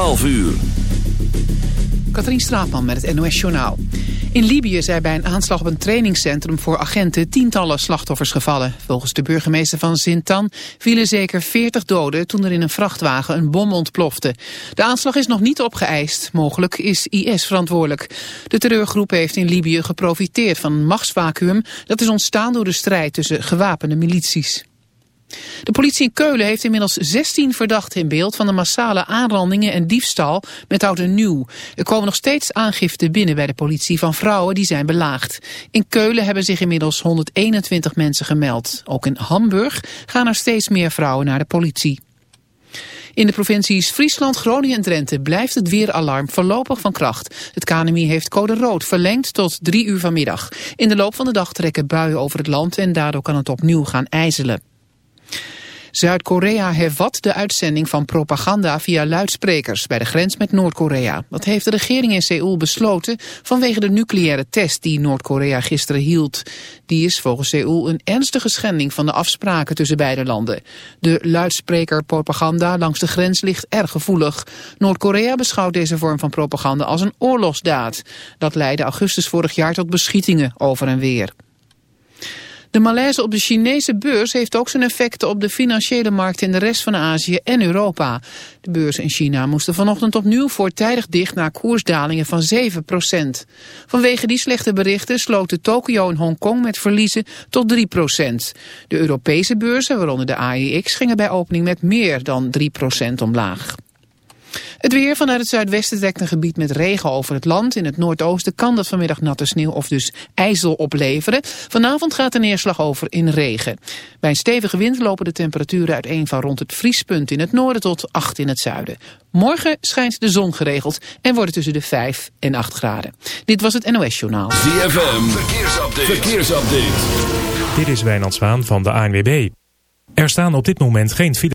12 uur. Katrien Straatman met het NOS Journaal. In Libië zijn bij een aanslag op een trainingscentrum voor agenten tientallen slachtoffers gevallen. Volgens de burgemeester van Zintan vielen zeker 40 doden toen er in een vrachtwagen een bom ontplofte. De aanslag is nog niet opgeëist. Mogelijk is IS verantwoordelijk. De terreurgroep heeft in Libië geprofiteerd van een machtsvacuum dat is ontstaan door de strijd tussen gewapende milities. De politie in Keulen heeft inmiddels 16 verdachten in beeld van de massale aanrandingen en diefstal met oud en nieuw. Er komen nog steeds aangiften binnen bij de politie van vrouwen die zijn belaagd. In Keulen hebben zich inmiddels 121 mensen gemeld. Ook in Hamburg gaan er steeds meer vrouwen naar de politie. In de provincies Friesland, Groningen en Drenthe blijft het weeralarm voorlopig van kracht. Het KNMI heeft code rood verlengd tot drie uur vanmiddag. In de loop van de dag trekken buien over het land en daardoor kan het opnieuw gaan ijzelen. Zuid-Korea hervat de uitzending van propaganda via luidsprekers bij de grens met Noord-Korea. Dat heeft de regering in Seoul besloten vanwege de nucleaire test die Noord-Korea gisteren hield. Die is volgens Seoul een ernstige schending van de afspraken tussen beide landen. De luidsprekerpropaganda langs de grens ligt erg gevoelig. Noord-Korea beschouwt deze vorm van propaganda als een oorlogsdaad. Dat leidde augustus vorig jaar tot beschietingen over en weer. De malaise op de Chinese beurs heeft ook zijn effecten op de financiële markt in de rest van Azië en Europa. De beurzen in China moesten vanochtend opnieuw voortijdig dicht na koersdalingen van 7% Vanwege die slechte berichten sloten Tokio en Hongkong met verliezen tot 3% De Europese beurzen, waaronder de AEX, gingen bij opening met meer dan 3% omlaag. Het weer vanuit het zuidwesten trekt een gebied met regen over het land. In het noordoosten kan dat vanmiddag natte sneeuw of dus ijzel opleveren. Vanavond gaat de neerslag over in regen. Bij een stevige wind lopen de temperaturen uiteen van rond het vriespunt in het noorden tot 8 in het zuiden. Morgen schijnt de zon geregeld en wordt het tussen de 5 en 8 graden. Dit was het NOS Journaal. ZFM, verkeersupdate. verkeersupdate. Dit is Wijnand Zwaan van de ANWB. Er staan op dit moment geen file.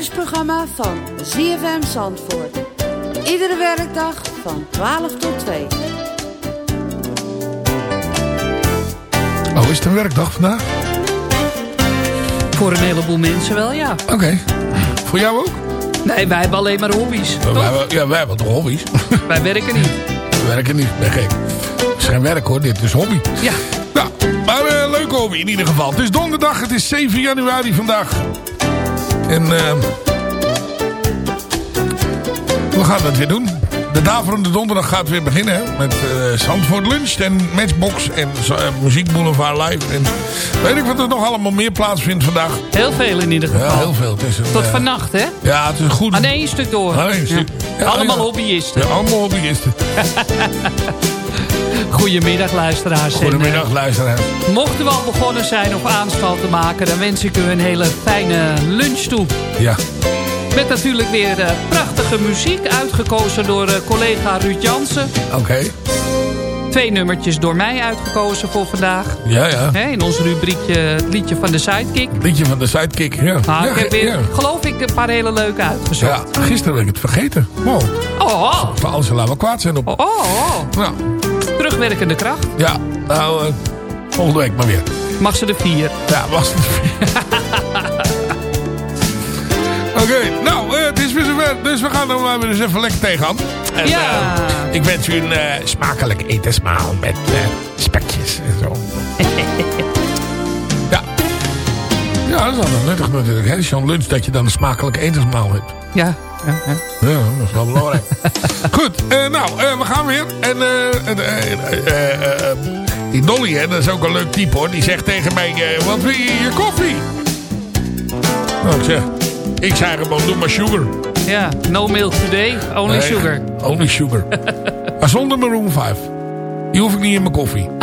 Lunchprogramma van ZFM Zandvoort. Iedere werkdag van 12 tot 2. Oh, is het een werkdag vandaag? Voor een heleboel mensen wel, ja. Oké. Voor jou ook? Nee, wij hebben alleen maar hobby's. Wij, hebben- ja, wij hebben toch hobby's? Wij werken niet. We werken niet. Nee, gek. Het is geen werk hoor, dit is hobby. Ja. Nou, maar een uh, leuke hobby in ieder geval. Het is donderdag, het is 7 januari vandaag. En eh, we gaan het weer doen. de daverende donderdag gaat weer beginnen. Hè? Met uh, Zandvoort Lunch en Matchbox en uh, Muziek Boulevard Live. En weet ik wat er nog allemaal meer plaatsvindt vandaag. Heel veel in ieder geval. Ja, heel veel. Het is een, Tot uh, vannacht, hè? Ja, het is een goed... Aan één stuk door. Aan één stuk. Ja. Ja, allemaal hobbyisten. Ja, allemaal hobbyisten. Goedemiddag luisteraars. Goedemiddag en, luisteraars. Mochten we al begonnen zijn of aanstal te maken... dan wens ik u een hele fijne lunch toe. Ja. Met natuurlijk weer uh, prachtige muziek. Uitgekozen door uh, collega Ruud Jansen. Oké. Okay. Twee nummertjes door mij uitgekozen voor vandaag. Ja, ja. He, in ons rubriekje het liedje van de Sidekick. Liedje van de Sidekick, ja. Ja, ik heb weer, ja. geloof ik, een paar hele leuke uitgezocht. Ja, gisteren heb ik het vergeten. Wow. Oh. Alles laten we kwaad zijn op. Oh, oh, oh. Nou. Terugwerkende kracht. Ja, nou, uh, volgende week maar weer. Mag ze de vier. Ja, mag ze de vier. Oké, okay, nou, uh, het is weer zover. Dus we gaan er maar weer eens even lekker tegenaan. En, ja. Uh, ik wens u een smakelijk etensmaal met spekjes en zo. ja. Ja, dat is wel nuttig natuurlijk. Hè? Zo'n lunch dat je dan een smakelijk etensmaal hebt. Ja. Ja, ja. ja dat is wel belangrijk. Goed, nou, we gaan weer. En die Dolly, hè, dat is ook een leuk type hoor. Die zegt tegen mij, wat wil je in je koffie? Nou, ik zeg... Ik zei gewoon, doe maar sugar. Ja, no milk today, only nee, sugar. Only sugar. maar zonder Maroon 5. Die hoef ik niet in mijn koffie.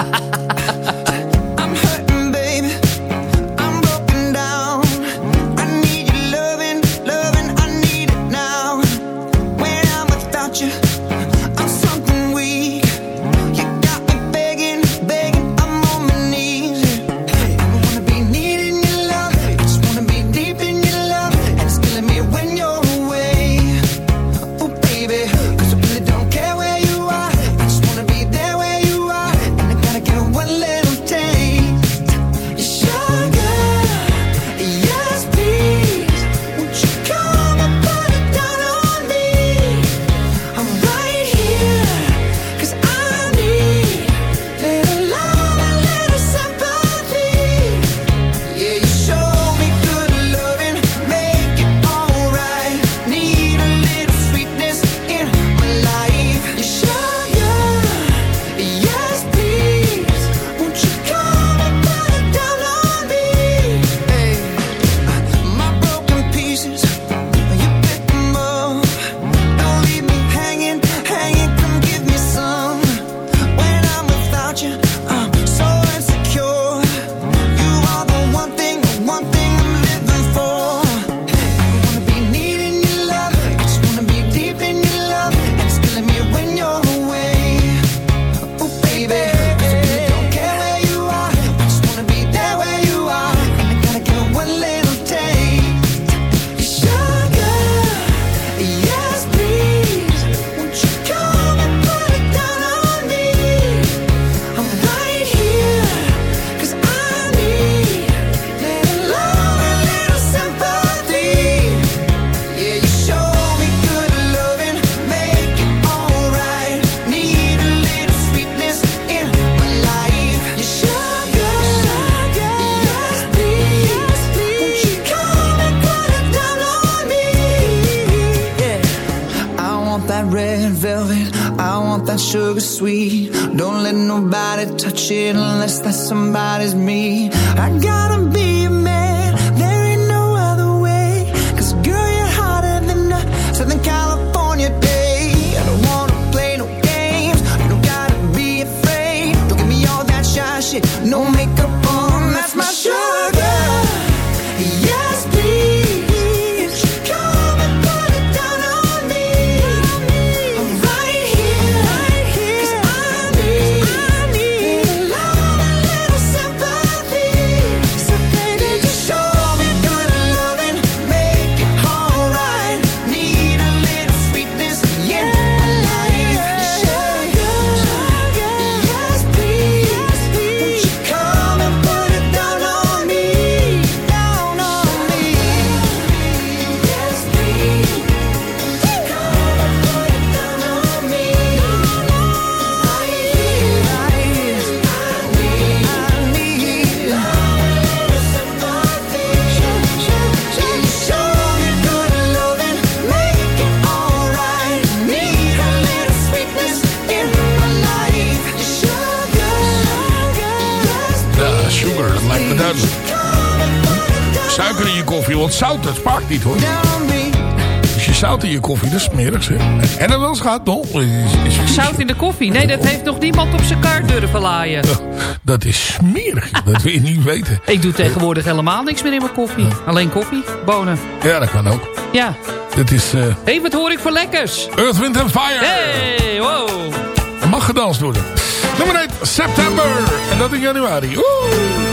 je koffie, dat is smerig zeg. En dat wel gaat, nog. Zout in de koffie. Nee, dat heeft nog niemand op zijn kaart durven laaien. Dat is smerig, dat wil je niet weten. Ik doe tegenwoordig helemaal niks meer in mijn koffie. Alleen koffie, bonen. Ja, dat kan ook. Ja. Dat is eh, Hé, hey, wat hoor ik voor lekkers? Earth, Wind and Fire. Hey, wow. Mag gedanst worden. Nummer 1, September. En dat in januari. Oeh.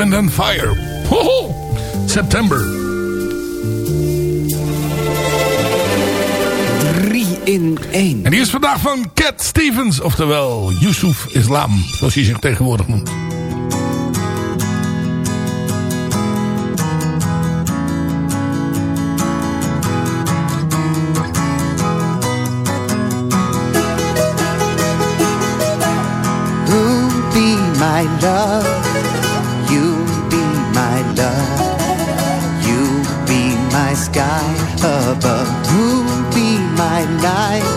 Wind and Fire. Hoho. September. 3 in 1. En die is vandaag van Cat Stevens. Oftewel Yusuf Islam. Zoals hij zich tegenwoordig noemt. Who'll be my love? Sky above. Who'll be my light?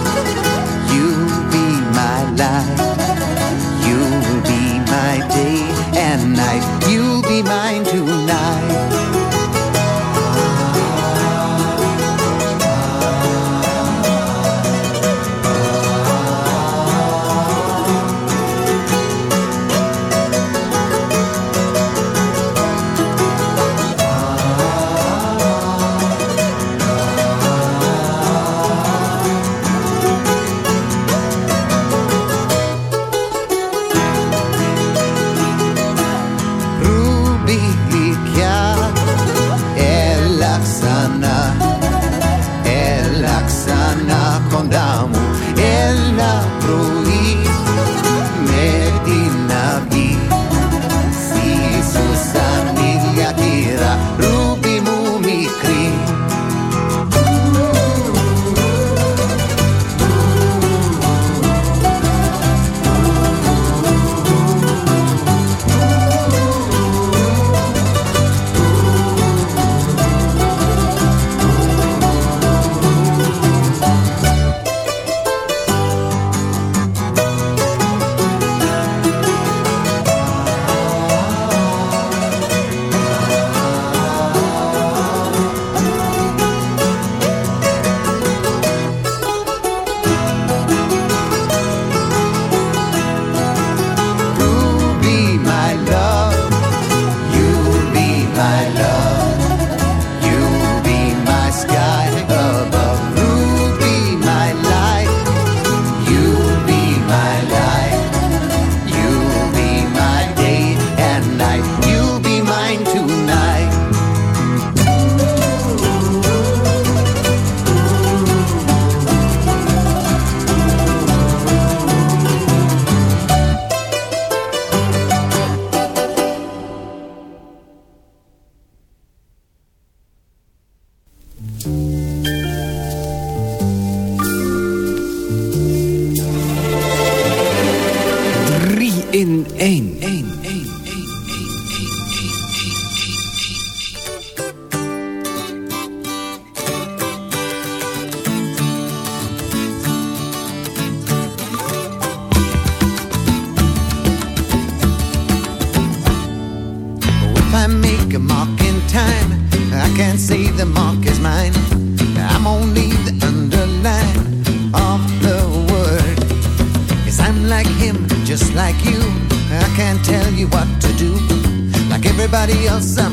else. I'm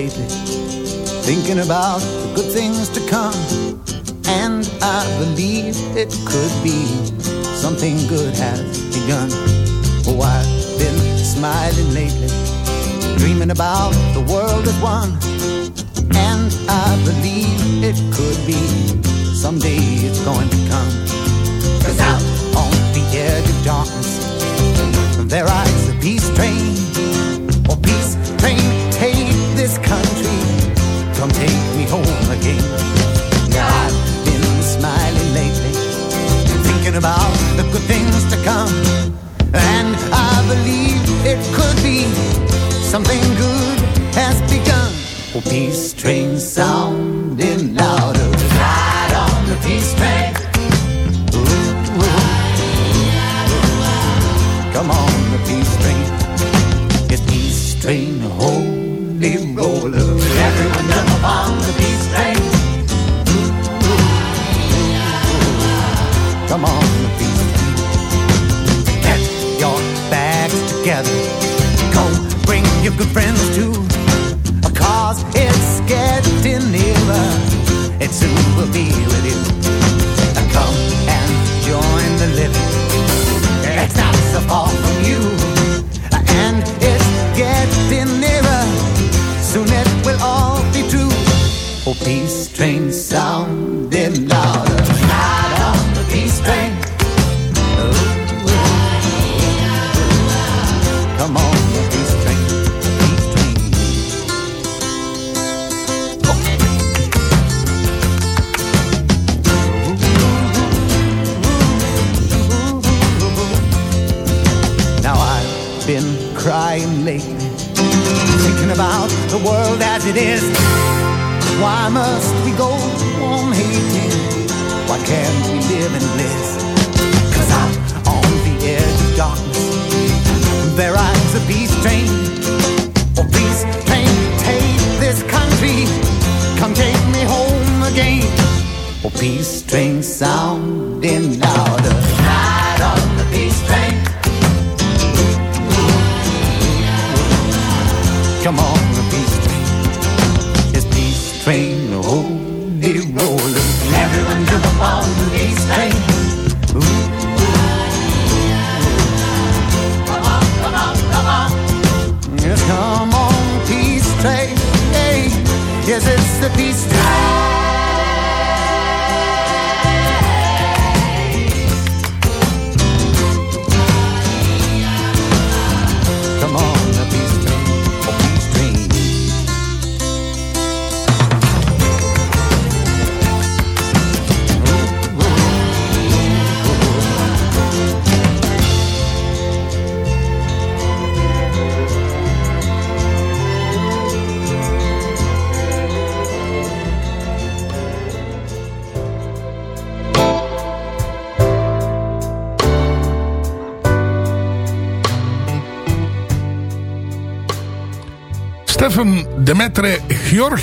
lately, thinking about the good things to come. And I believe it could be something good has begun. Oh, I've been smiling lately, dreaming about the world at one. And I believe it could be someday it's going to come. Cause out on the edge of darkness, there rides a peace train. take me home again. Now I've been smiling lately, thinking about the good things to come. And I believe it could be something good has begun. Oh, peace train sound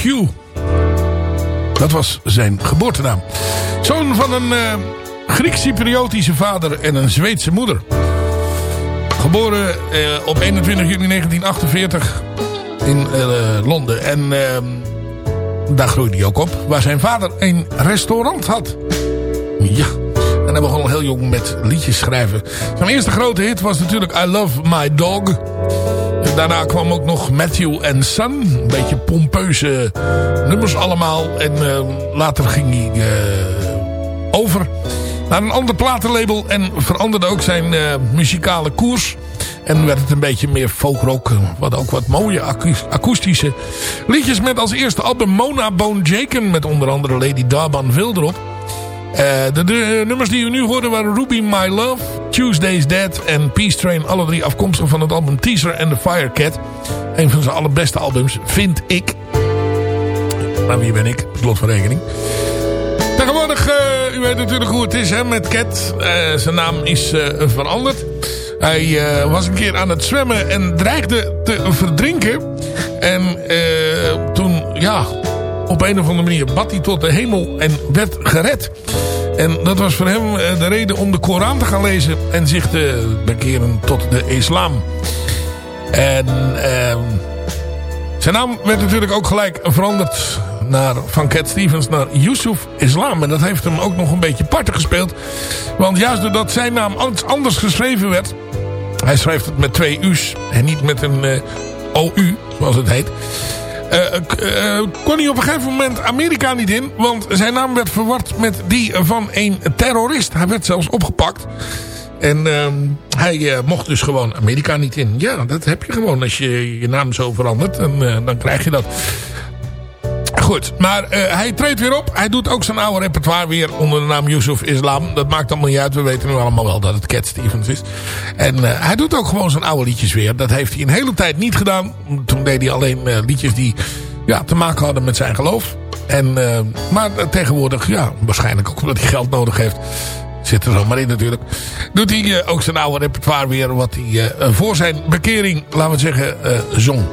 Georgiou. Dat was zijn geboortenaam. Zoon van een eh Griek-Cypriotische vader en een Zweedse moeder. Geboren eh, op 21 juni 1948 in eh, Londen. En eh, daar groeide hij ook op. Waar zijn vader een restaurant had. Ja. En hij begon al heel jong met liedjes schrijven. Zijn eerste grote hit was natuurlijk I Love My Dog. Daarna kwam ook nog Matthew and Son. Een beetje pompeuze nummers allemaal. En eh, later ging hij eh, over naar een ander platenlabel. En veranderde ook zijn eh, muzikale koers. En werd het een beetje meer folkrock. Wat ook wat mooie akoes- akoestische liedjes. Met als eerste album Mona Bone Jaken. Met onder andere Lady Darban Vil erop. Eh, de, de nummers die u nu hoorde waren Ruby My Love, Tuesday's Dead en Peace Train. Alle drie afkomstig van het album Teaser and the Firecat. Een van zijn allerbeste albums, vind ik. Maar wie ben ik? Slot van rekening. Tegenwoordig, eh, u weet natuurlijk hoe het is met Cat. Eh, zijn naam is eh, veranderd. Hij eh, was een keer aan het zwemmen en dreigde te verdrinken. En eh, toen, ja, op een of andere manier bad hij tot de hemel en werd gered. En dat was voor hem eh, de reden om de Koran te gaan lezen en zich te bekeren tot de islam. En ehm, zijn naam werd natuurlijk ook gelijk veranderd naar, van Cat Stevens naar Yusuf Islam. En dat heeft hem ook nog een beetje parten gespeeld. Want juist doordat zijn naam anders- geschreven werd... Hij schrijft het met twee U's en niet met een eh, OU, zoals het heet. Eh, k- eh, kon hij op een gegeven moment Amerika niet in. Want zijn naam werd verward met die van een terrorist. Hij werd zelfs opgepakt. En ehm, hij eh, mocht dus gewoon Amerika niet in. Ja, dat heb je gewoon als je je naam zo verandert. En, eh, dan krijg je dat. Goed, maar eh, hij treedt weer op. Hij doet ook zijn oude repertoire weer onder de naam Yusuf Islam. Dat maakt allemaal niet uit. We weten nu allemaal wel dat het Cat Stevens is. En eh, hij doet ook gewoon zijn oude liedjes weer. Dat heeft hij een hele tijd niet gedaan. Toen deed hij alleen eh, liedjes die ja, te maken hadden met zijn geloof. En, maar tegenwoordig, ja, waarschijnlijk ook omdat hij geld nodig heeft zit er zomaar in natuurlijk. Doet hij ook zijn oude repertoire weer. Wat hij voor zijn bekering, laten we zeggen, zong.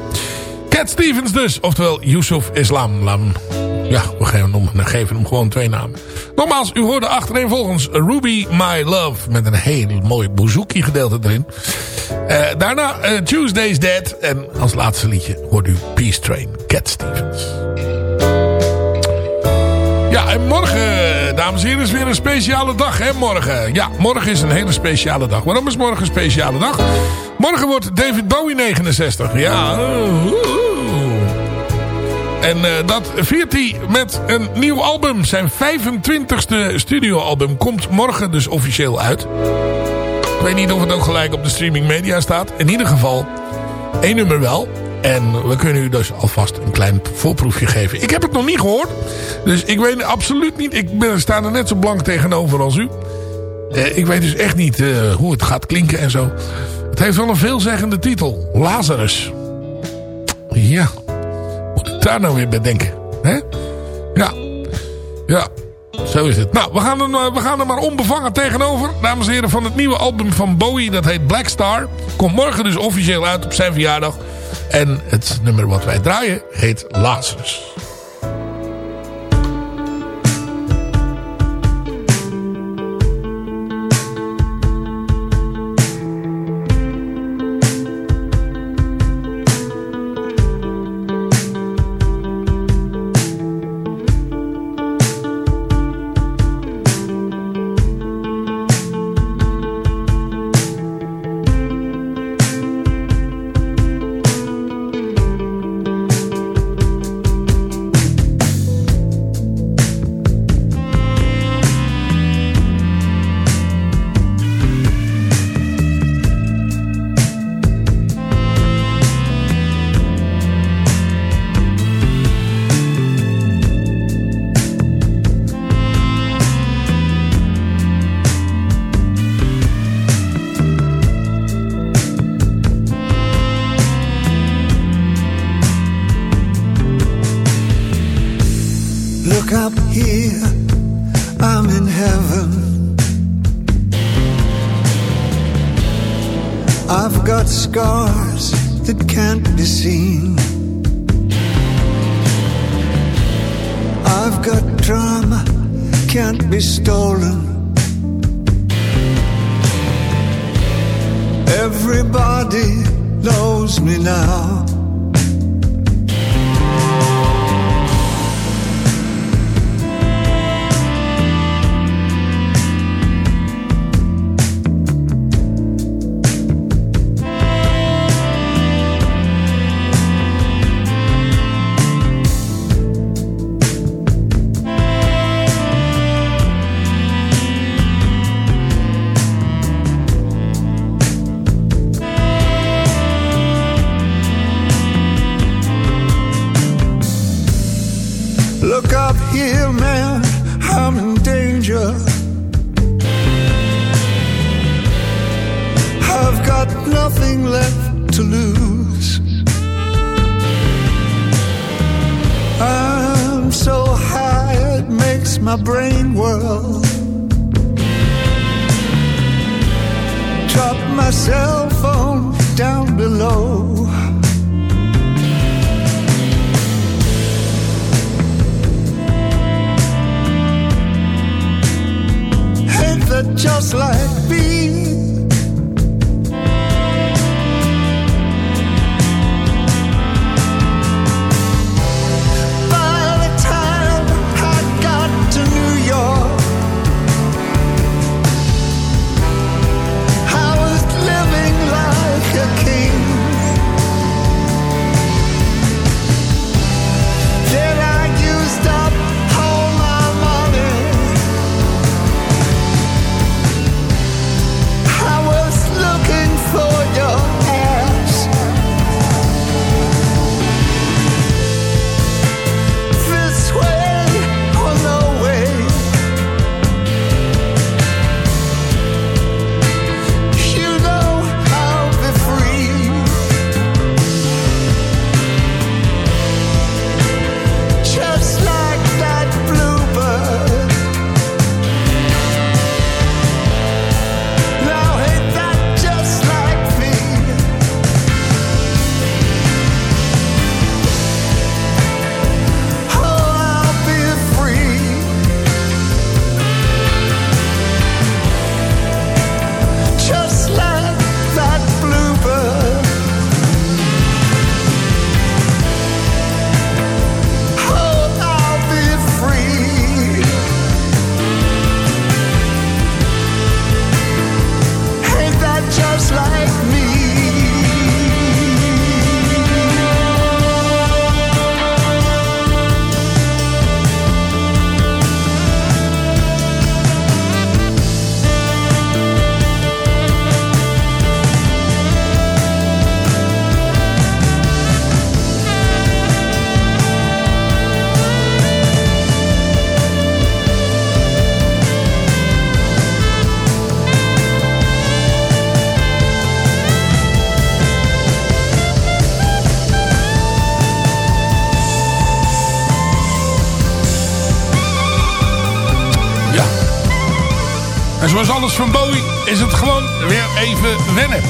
Cat Stevens dus. Oftewel Yusuf Islam. Lam. Ja, we geven hem, geven hem gewoon twee namen. Nogmaals, u hoorde achtereenvolgens Ruby My Love. Met een heel mooi bouzouki gedeelte erin. Uh, daarna uh, Tuesday's Dead. En als laatste liedje hoort u Peace Train. Cat Stevens. Ja, en morgen, dames en heren, is weer een speciale dag, hè, morgen. Ja, morgen is een hele speciale dag. Waarom is morgen een speciale dag? Morgen wordt David Bowie 69. Ja, en uh, dat viert hij met een nieuw album. Zijn 25ste studioalbum komt morgen dus officieel uit. Ik weet niet of het ook gelijk op de streaming media staat. In ieder geval één nummer wel. En we kunnen u dus alvast een klein voorproefje geven. Ik heb het nog niet gehoord. Dus ik weet absoluut niet. Ik ben, sta er net zo blank tegenover als u. Uh, ik weet dus echt niet uh, hoe het gaat klinken en zo. Het heeft wel een veelzeggende titel. Lazarus. Ja daar nou weer bij denken? Hè? Ja. Ja. Zo is het. Nou, we gaan, er, we gaan er maar onbevangen tegenover. Dames en heren, van het nieuwe album van Bowie. Dat heet Black Star. Komt morgen dus officieel uit op zijn verjaardag. En het nummer wat wij draaien heet Lazarus. my brain whirl. Drop my cell phone down below. Ain't that just like alles van Bowie is het gewoon weer even wennen.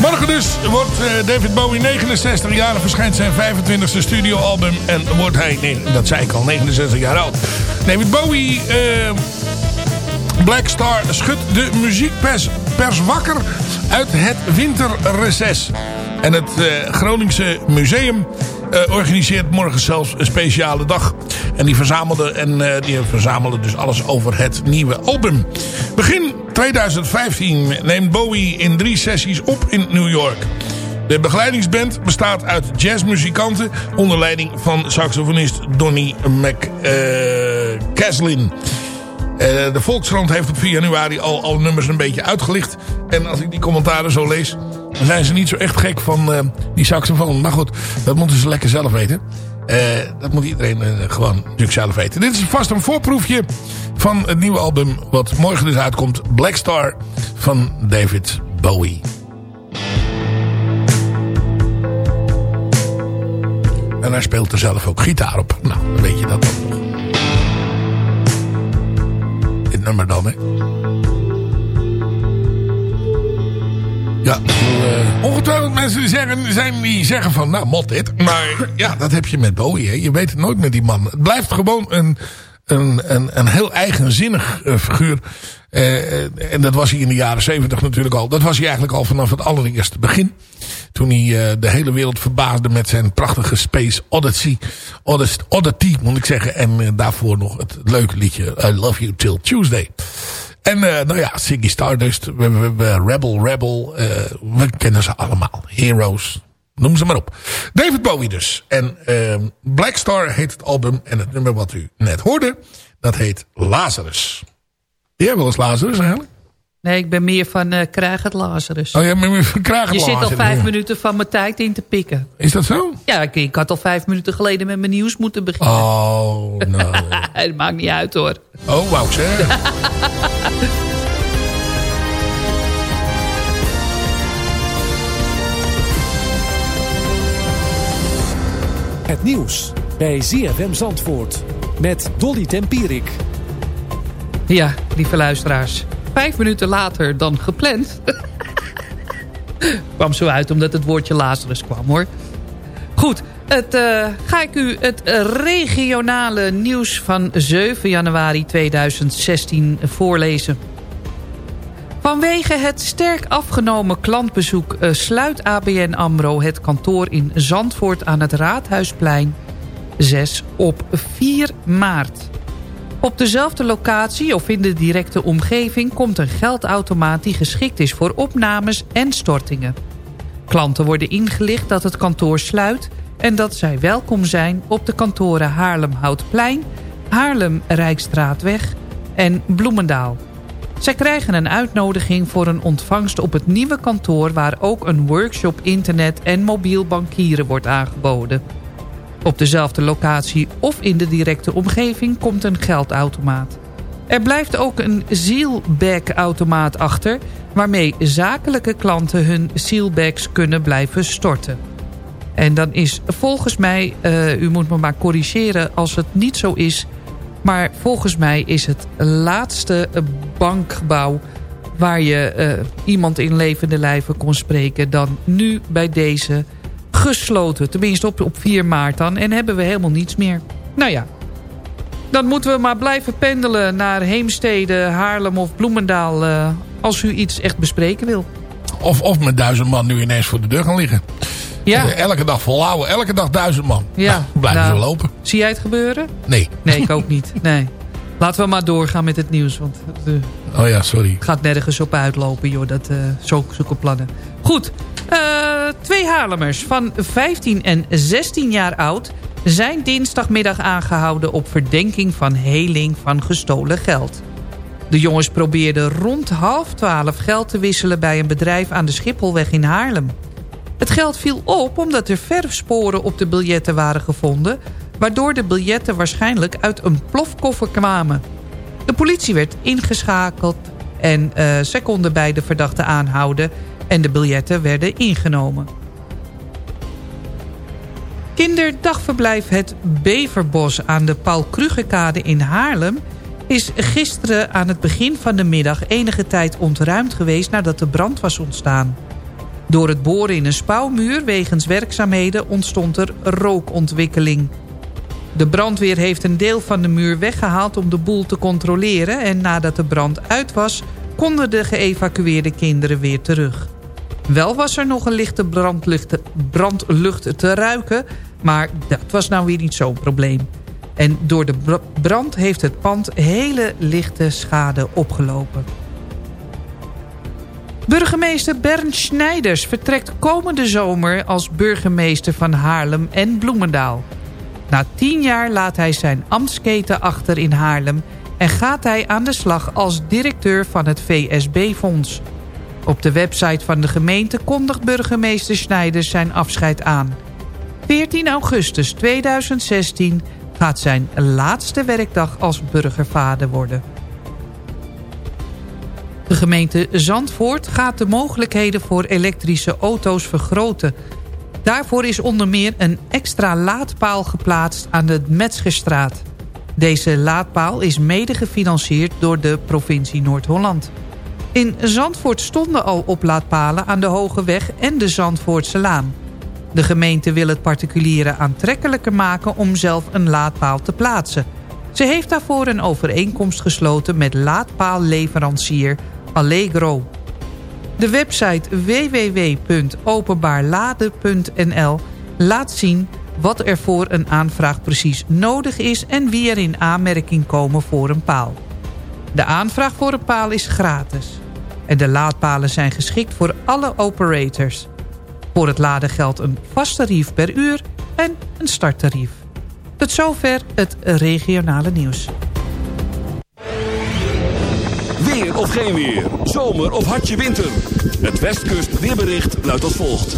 Morgen dus wordt eh, David Bowie 69 jaar verschijnt zijn 25e studioalbum. En wordt hij, nee, dat zei ik al, 69 jaar oud. David Bowie, uh, Black Star, schudt de muziekpers pers wakker uit het winterreces. En het uh, Groningse Museum organiseert morgen zelfs een speciale dag. En die verzamelde, en, uh, die verzamelde dus alles over het nieuwe album. Begin 2015 neemt Bowie in drie sessies op in New York. De begeleidingsband bestaat uit jazzmuzikanten onder leiding van saxofonist Donny McCaslin. Uh, de Volkskrant heeft op 4 januari al alle nummers een beetje uitgelicht. En als ik die commentaren zo lees, dan zijn ze niet zo echt gek van uh, die saxofoon. Maar goed, dat moeten ze lekker zelf weten. Uh, dat moet iedereen uh, gewoon natuurlijk zelf weten. Dit is vast een voorproefje van het nieuwe album wat morgen dus uitkomt. Black Star van David Bowie. En hij speelt er zelf ook gitaar op. Nou, dan weet je dat dan nog. Dit nummer dan, hè. Ja, uh, ongetwijfeld mensen die zeggen, zijn die zeggen van, nou, mot dit. Maar ja, dat heb je met Bowie, hè. Je weet het nooit met die man. Het blijft gewoon een, een, een, een heel eigenzinnig uh, figuur. Uh, en dat was hij in de jaren zeventig natuurlijk al. Dat was hij eigenlijk al vanaf het allereerste begin. Toen hij de hele wereld verbaasde met zijn prachtige Space Odyssey. Odyssey, Odyssey moet ik zeggen. En daarvoor nog het leuke liedje I Love You Till Tuesday. En uh, nou ja, Ziggy Stardust, we, Rebel Rebel, uh, we kennen ze allemaal. Heroes, noem ze maar op. David Bowie dus. En uh, Black Star heet het album. En het nummer wat u net hoorde, dat heet Lazarus. Jij wel eens Lazarus eigenlijk? Nee, ik ben meer van uh, krijg het Lazarus. Oh ja, meer van krijg het Je Lazarus. zit al vijf minuten van mijn tijd in te pikken. Is dat zo? Ja, ik, ik had al vijf minuten geleden met mijn nieuws moeten beginnen. Oh, nou. Het maakt niet uit hoor. Oh, wou ik zeggen. Het nieuws bij ZFM Zandvoort met Dolly Tempierik. Ja, lieve luisteraars. Vijf minuten later dan gepland. kwam zo uit omdat het woordje Lazarus kwam hoor. Goed, het, uh, ga ik u het regionale nieuws van 7 januari 2016 voorlezen. Vanwege het sterk afgenomen klantbezoek uh, sluit ABN AMRO het kantoor in Zandvoort aan het Raadhuisplein 6 op 4 maart. Op dezelfde locatie of in de directe omgeving komt een geldautomaat die geschikt is voor opnames en stortingen. Klanten worden ingelicht dat het kantoor sluit en dat zij welkom zijn op de kantoren Haarlem-Houtplein, Haarlem-Rijkstraatweg en Bloemendaal. Zij krijgen een uitnodiging voor een ontvangst op het nieuwe kantoor... waar ook een workshop internet en mobiel bankieren wordt aangeboden. Op dezelfde locatie of in de directe omgeving komt een geldautomaat. Er blijft ook een Sealbag-automaat achter... waarmee zakelijke klanten hun Sealbags kunnen blijven storten. En dan is volgens mij, uh, u moet me maar corrigeren als het niet zo is... maar volgens mij is het laatste bankgebouw... waar je uh, iemand in levende lijven kon spreken... dan nu bij deze gesloten. Tenminste op, op 4 maart dan. En hebben we helemaal niets meer. Nou ja, dan moeten we maar blijven pendelen naar Heemstede, Haarlem of Bloemendaal... Uh, als u iets echt bespreken wil. Of, of met duizend man nu ineens voor de deur gaan liggen. Ja. Elke dag volhouden, elke dag duizend man. Ja. Nou, blijven nou, ze lopen. Zie jij het gebeuren? Nee. Nee, ik ook niet. Nee. Laten we maar doorgaan met het nieuws. Want het uh, oh ja, sorry. gaat nergens op uitlopen, joh. Dat, uh, zulke plannen. Goed. Uh, twee Haarlemers van 15 en 16 jaar oud... zijn dinsdagmiddag aangehouden op verdenking van heling van gestolen geld. De jongens probeerden rond half twaalf geld te wisselen... bij een bedrijf aan de Schipholweg in Haarlem. Het geld viel op omdat er verfsporen op de biljetten waren gevonden... waardoor de biljetten waarschijnlijk uit een plofkoffer kwamen. De politie werd ingeschakeld en uh, zij konden bij de verdachte aanhouden... en de biljetten werden ingenomen. Kinderdagverblijf Het Beverbos aan de Paul Krugekade in Haarlem... is gisteren aan het begin van de middag enige tijd ontruimd geweest nadat de brand was ontstaan. Door het boren in een spouwmuur wegens werkzaamheden ontstond er rookontwikkeling. De brandweer heeft een deel van de muur weggehaald om de boel te controleren... en nadat de brand uit was, konden de geëvacueerde kinderen weer terug. Wel was er nog een lichte brandlucht, brandlucht te ruiken... maar dat was nou weer niet zo'n probleem. En door de brand heeft het pand hele lichte schade opgelopen. Burgemeester Bernd Schneiders vertrekt komende zomer als burgemeester van Haarlem en Bloemendaal. Na tien jaar laat hij zijn ambtsketen achter in Haarlem... en gaat hij aan de slag als directeur van het VSB-fonds. Op de website van de gemeente kondigt burgemeester Schneiders zijn afscheid aan. 14 augustus 2016 gaat zijn laatste werkdag als burgervader worden. De gemeente Zandvoort gaat de mogelijkheden voor elektrische auto's vergroten. Daarvoor is onder meer een extra laadpaal geplaatst aan de Metzgerstraat. Deze laadpaal is mede gefinancierd door de provincie Noord-Holland. In Zandvoort stonden al oplaadpalen aan de Hoge Weg en de Zandvoortse Laan. De gemeente wil het particulieren aantrekkelijker maken om zelf een laadpaal te plaatsen. Ze heeft daarvoor een overeenkomst gesloten met laadpaalleverancier Allegro. De website www.openbaarladen.nl laat zien wat er voor een aanvraag precies nodig is... en wie er in aanmerking komen voor een paal. De aanvraag voor een paal is gratis. En de laadpalen zijn geschikt voor alle operators. Voor het laden geldt een vast tarief per uur en een starttarief. Tot zover het regionale nieuws. Weer of geen weer, zomer of hartje winter. Het Westkust weerbericht luidt als volgt.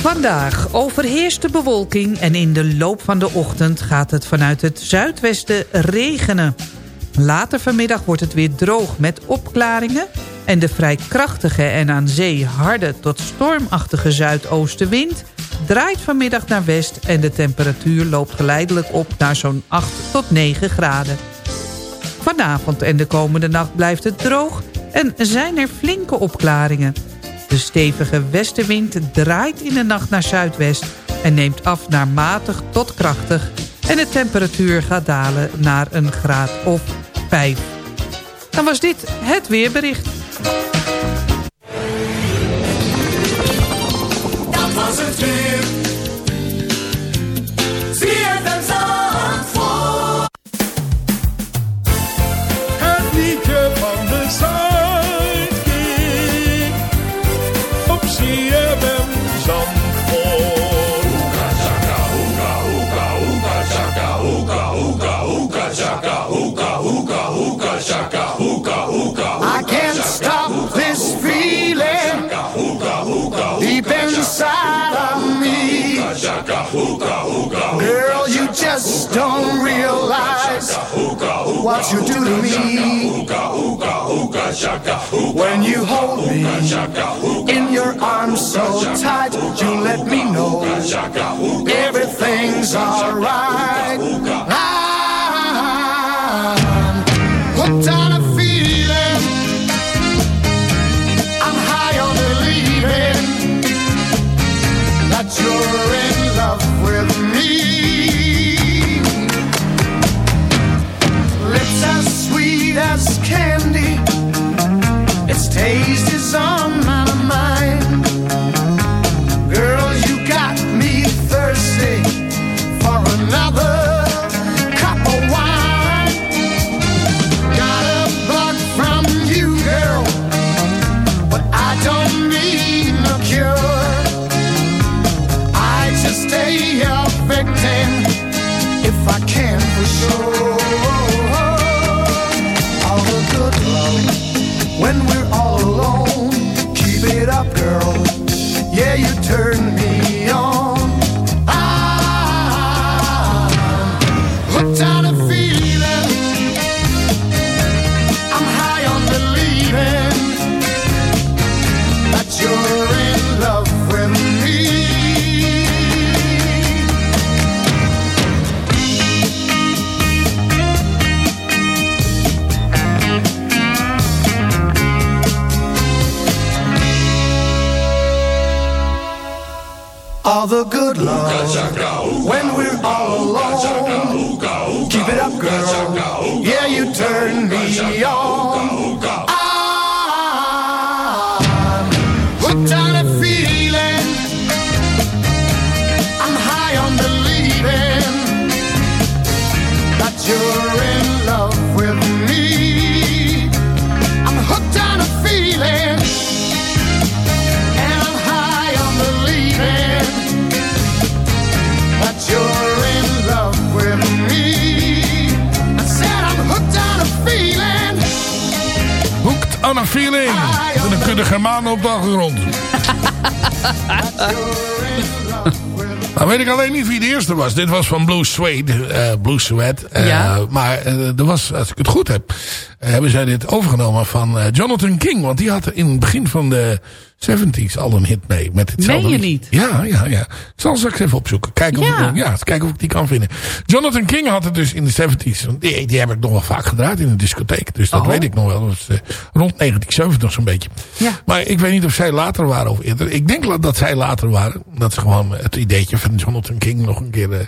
Vandaag overheerst de bewolking en in de loop van de ochtend gaat het vanuit het zuidwesten regenen. Later vanmiddag wordt het weer droog met opklaringen... en de vrij krachtige en aan zee harde tot stormachtige zuidoostenwind... draait vanmiddag naar west en de temperatuur loopt geleidelijk op naar zo'n 8 tot 9 graden. Vanavond en de komende nacht blijft het droog en zijn er flinke opklaringen. De stevige westenwind draait in de nacht naar zuidwest... en neemt af naar matig tot krachtig... en de temperatuur gaat dalen naar een graad of 5. Dan was dit het weerbericht. Don't realize what you do to me. When you hold me in your arms so tight, you let me know everything's alright. I'm hooked on for sure. When we're all feeling. En dan kunnen Germanen op de achtergrond. Nou weet ik alleen niet wie de eerste was. Dit was van Blue Suede. eh Blue Suede. Eh, Ja. Maar eh, er was, als ik het goed heb... hebben zij dit overgenomen van eh, Jonathan King. Want die had er in het begin van de 70s al een hit mee. Met hetzelfde Meen je niet? Ja, ja, ja. Ik zal straks even opzoeken. Kijken of, Ja. ik, ja, kijken of ik die kan vinden. Jonathan King had het dus in de 70s. want Die, die heb ik nog wel vaak gedraaid in de discotheek. Dus dat Oh. weet ik nog wel. Dat was, eh, rond 1970 zo'n beetje. Ja. Maar ik weet niet of zij later waren of eerder. Ik denk dat zij later waren. Dat ze gewoon het ideetje van Jonathan King nog een keer eh,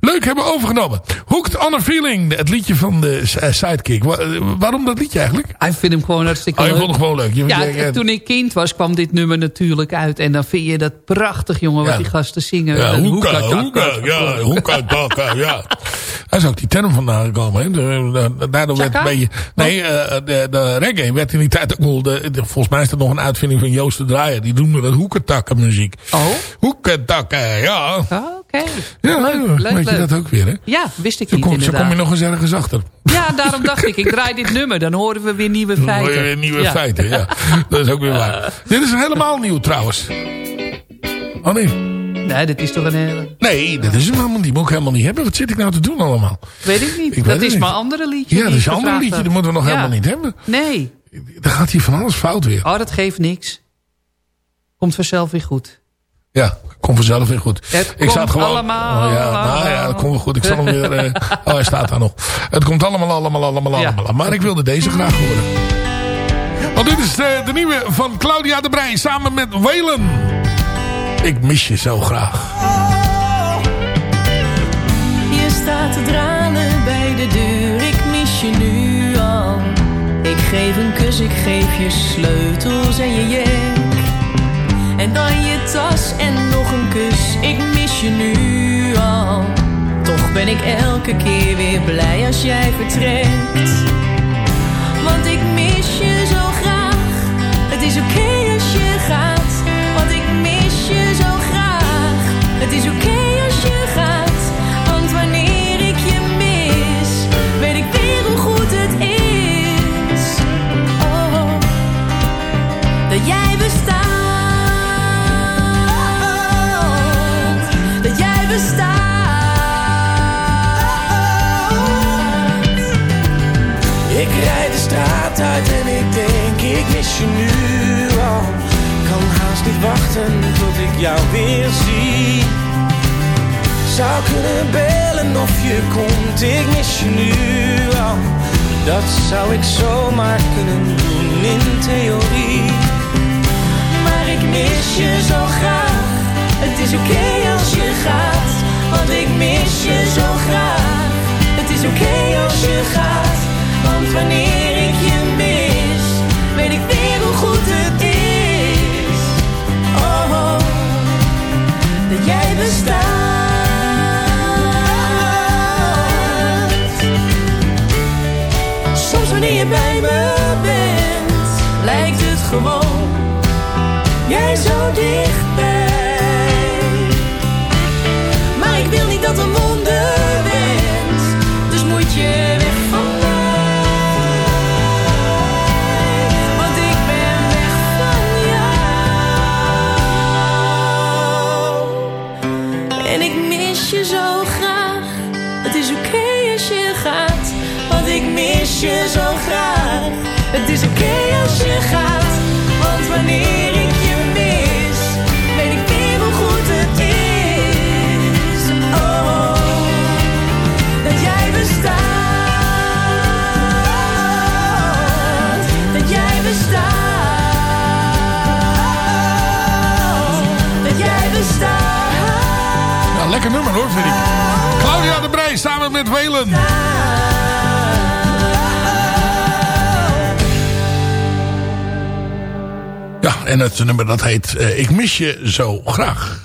leuk hebben overgenomen. Hooked on a Feeling. Het liedje van de Sidekick. Wa- waarom dat liedje eigenlijk? Ik vind hem gewoon hartstikke Oh, leuk. vond het gewoon leuk. Je- ja, je- toen ik kind was kwam dit nummer natuurlijk uit. En dan vind je dat prachtig, jongen, wat die gasten zingen. Ja, hoeka, hoeka, ja, hoeka, ja. Daar is ook die term vandaan gekomen. Hè. Daardoor werd een beetje... Nee, eh, de, de reggae werd in die tijd ook wel... Volgens mij is dat nog een uitvinding van Joost de Draaier. Die noemde dat hoeketakken muziek. Oh, Hoeketakken, ja. Ja, leuk, leuk, weet je dat ook weer, hè? Ja, wist ik Zo niet kom, zo kom inderdaad. je nog eens ergens achter. Ja, daarom dacht ik, ik draai dit nummer. Dan horen we weer nieuwe Dan feiten. hoor je weer nieuwe Ja. feiten, ja. Dat is ook weer waar. Dit is helemaal nieuw trouwens. Oh nee. Nee, dit is toch een hele... Nee, dat is hem helemaal niet. Die moet ik helemaal niet hebben. Wat zit ik nou te doen allemaal? Weet ik niet. Ik dat is niet. mijn andere liedje. Ja, dat is een ander liedje. Dat moeten we nog Ja. helemaal niet hebben. Nee. Dan gaat hier van alles fout weer. Oh, dat geeft niks. Komt vanzelf weer goed. Ja, komt vanzelf weer goed. Het ik komt allemaal, Oh, ja, nou ja, dat komt wel goed. Ik zal hem weer... eh, oh, hij staat daar nog. Het komt allemaal, allemaal, allemaal, Ja. allemaal. Maar ik wilde deze graag horen. Want dit is de, de nieuwe van Claudia de Brij samen met Waylon. Ik mis je zo graag. Je staat te dralen bij de deur, ik mis je nu al. Ik geef een kus, ik geef je sleutels en je jek. En dan je tas en nog een kus, ik mis je nu al. Toch ben ik elke keer weer blij als jij vertrekt. Want ik mis je zo graag, het is oké als je gaat. Want ik mis je zo graag, het is oké ik mis je nu al. Kan haast niet wachten tot ik jou weer zie. Zou kunnen bellen of je komt, ik mis je nu al. Dat zou ik zomaar kunnen doen in theorie. Maar ik mis je zo graag, het is oké als je gaat. Want ik mis je zo graag, het is oké als je gaat. Want wanneer bij me bent, lijkt het gewoon jij zo dichtbij. Maar ik wil niet dat een wonder lekker nummer hoor, ik. Claudia de Brij samen met Welen. En het nummer dat heet eh, Ik mis je zo graag.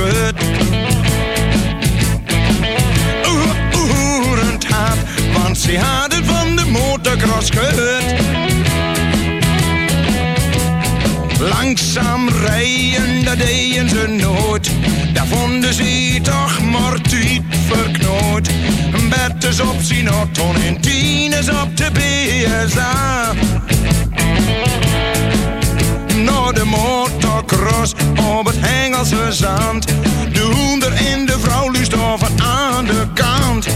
Aangeschud. Oeh, Oerend hard, want ze hadden van de motocross gehoord. Langzaam rijden, dat deden ze nooit. Daar vonden ze toch maar tijd verknoot. Betters op zijn auto en tieners op de BSA. Naar de motocross op het Hengelse zand. De hoender en de vrouw lust over aan de kant.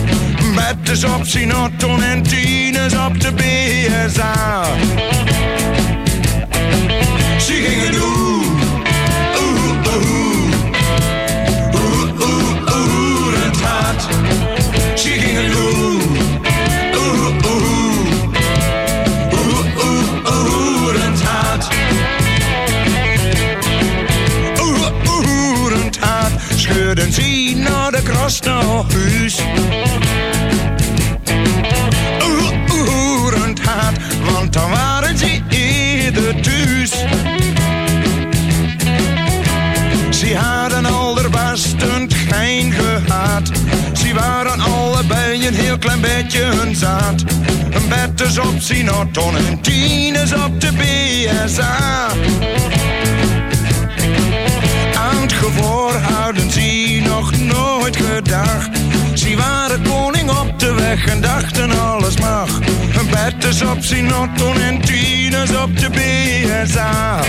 Betters op zijn auto en tieners op de BSA. Ze gingen doen. Oeh, oeh, het hart. Want dan waren ze eerder thuis. Ze hadden allerbestend geen gehad. Ze waren allebei een heel klein beetje hun zaad. Een bed is op Sinaton en tien is op de BSA. Aan het gevoor hadden ze nog nooit gedacht. Ze waren koning op de weg en dachten alles mag. Een bed is op Sinaton en tien is op de BSA.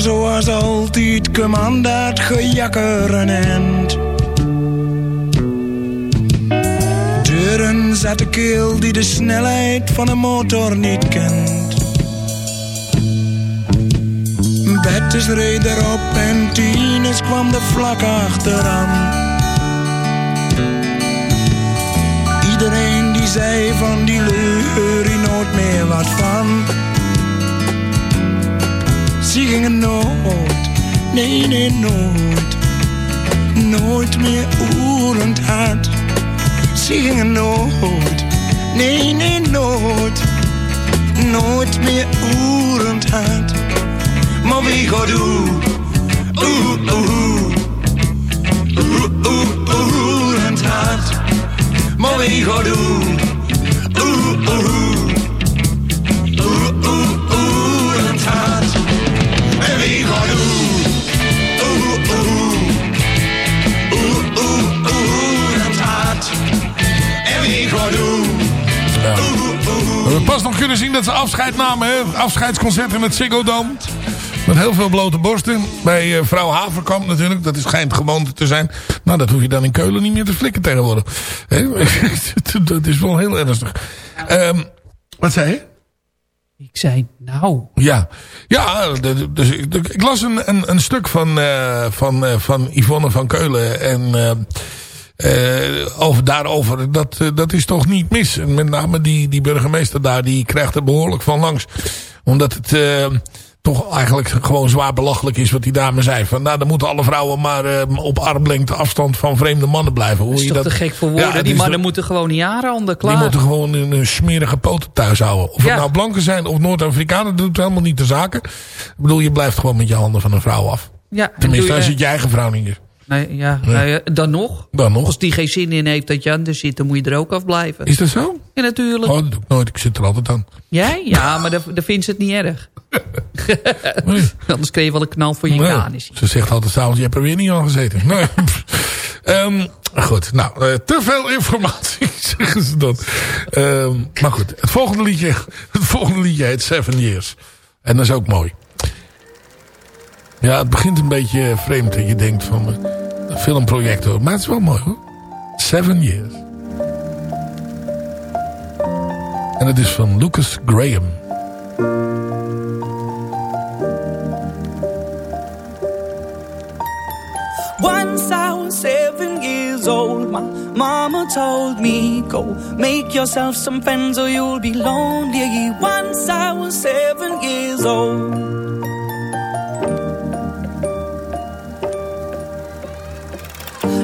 Zoals altijd kwam dat gejakker. Deuren zat de keel die de snelheid van een motor niet kent. Bettes reed erop en Tines kwam er vlak achteraan. Iedereen die zei van die leur nooit meer wat van. Ze gingen nooit, nee nee nooit, nooit meer oerend hard. Gingen nooit, nee nee nooit, nooit meer oerend hard. Maar wie gaat oeh, oeh, oeh, oeh, het hart. Maar wie gaat doen? Oeh, oeh, pas nog kunnen zien dat ze afscheid namen. Hè? Afscheidsconcert in het Ziggo Dome. Met heel veel blote borsten. Bij eh, vrouw Haverkamp natuurlijk. Dat is schijnt gewoonte te zijn. Nou, dat hoef je dan in Keulen niet meer te flikken tegenwoordig. Hè? dat is wel heel ernstig. Ehm, wat zei je? Ik zei, nou. Ja, ja dus ik, ik las een, een, een stuk van, eh, van, eh, van Yvonne van Keulen. En eh, eh, over, daarover, dat, eh, dat is toch niet mis. En met name die, die burgemeester daar, die krijgt er behoorlijk van langs. Omdat het eh, toch eigenlijk gewoon zwaar belachelijk is wat die dame zei. Van nou, dan moeten alle vrouwen maar op armlengte afstand van vreemde mannen blijven. Hoe Dat is je toch dat, te gek voor woorden. die mannen toch- moeten gewoon niet aanranden, klaar. die moeten gewoon in een smerige poten thuis houden. Of Ja. het nou blanken zijn of Noord-Afrikanen, dat doet helemaal niet de zaken. Ik bedoel, je blijft gewoon met je handen van een vrouw af. ja, Tenminste, als je- het je eigen vrouw niet is. Nee, ja, Nee. nou ja, dan nog. Dan nog. Als die geen zin in heeft dat je aan er zit, dan moet je er ook afblijven. Is dat zo? Ja, natuurlijk. Oh, dat doe ik nooit. Ik zit er altijd aan. Jij? Ja, maar dan, dan vindt ze het niet erg. Anders kreeg je wel een knal voor je Nee, kanus. Ze zegt altijd s'avonds, je hebt er weer niet aan gezeten. Nee. Ehm, goed, nou, eh, te veel informatie, zeggen ze dan. Ehm, maar goed, het volgende liedje, het volgende liedje heet Seven Years. En dat is ook mooi. Ja, het begint een beetje vreemd. dat Je denkt van eh, filmproject hoor. Maar het is wel mooi hoor. Seven Years. En het is van Lucas Graham. Once I was seven years old, my mama told me, Go make yourself some friends or you'll be lonely. Once I was seven years old.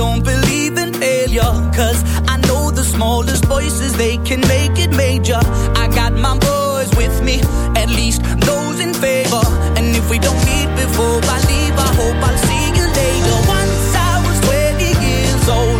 Don't believe in failure. Cause I know the smallest voices, they can make it major. I got my boys with me, at least those in favor. And if we don't meet before I leave, I hope I'll see you later. Once I was 20 years old,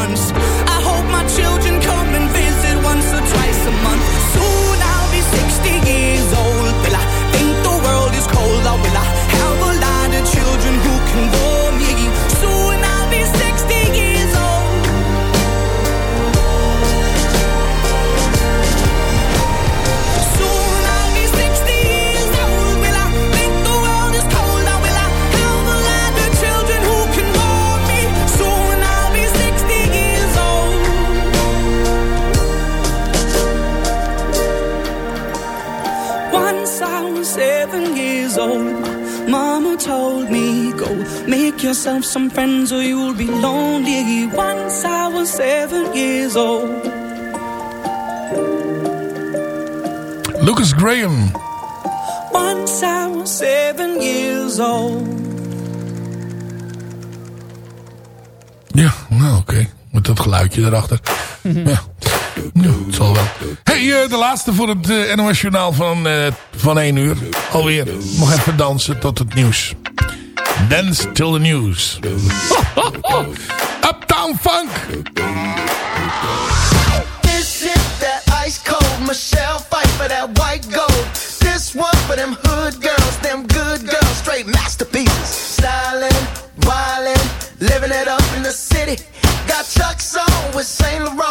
Yourself some friends or you'll be lonely. Once I was seven years old. Lucas Graham. Once I was seven years old. Ja, nou oké. Met dat geluidje erachter. Ja. ja, het zal wel. hey, eh, de laatste voor het eh, NOS Journaal van, eh, van 1 uur. Alweer. Nog even dansen tot het nieuws. Dance till the news. Uptown Funk. This is that ice cold Michelle fight for that white gold. This one for them hood girls, them good girls, straight masterpieces. Stylin', wildin', living it up in the city. Got Chuck's on with Saint Laurent.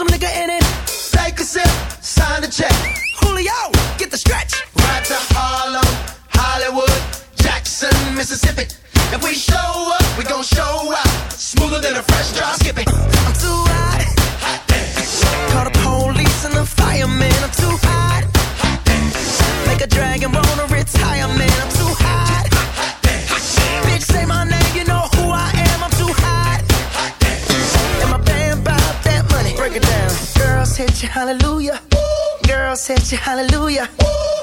Some nigga in it. Take a sip, sign the check. Julio, get the stretch. Right to Harlem, Hollywood, Jackson, Mississippi. Hallelujah. Girls hit you, hallelujah.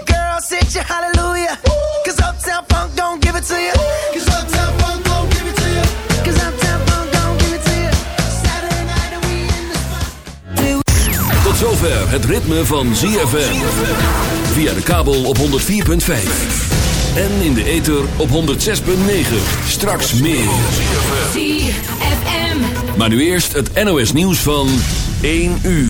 Girls hit you, hallelujah. Cause Uptown Funk don't give it to you. Cause Uptown Funk don't give it to you. Cause Uptown Funk don't give it to you. Saturday night and we in the spot. Tot zover het ritme van ZFM. Via de kabel op 104.5. En in de ether op 106.9. Straks meer. ZFM. Maar nu eerst het NOS nieuws van 1 uur.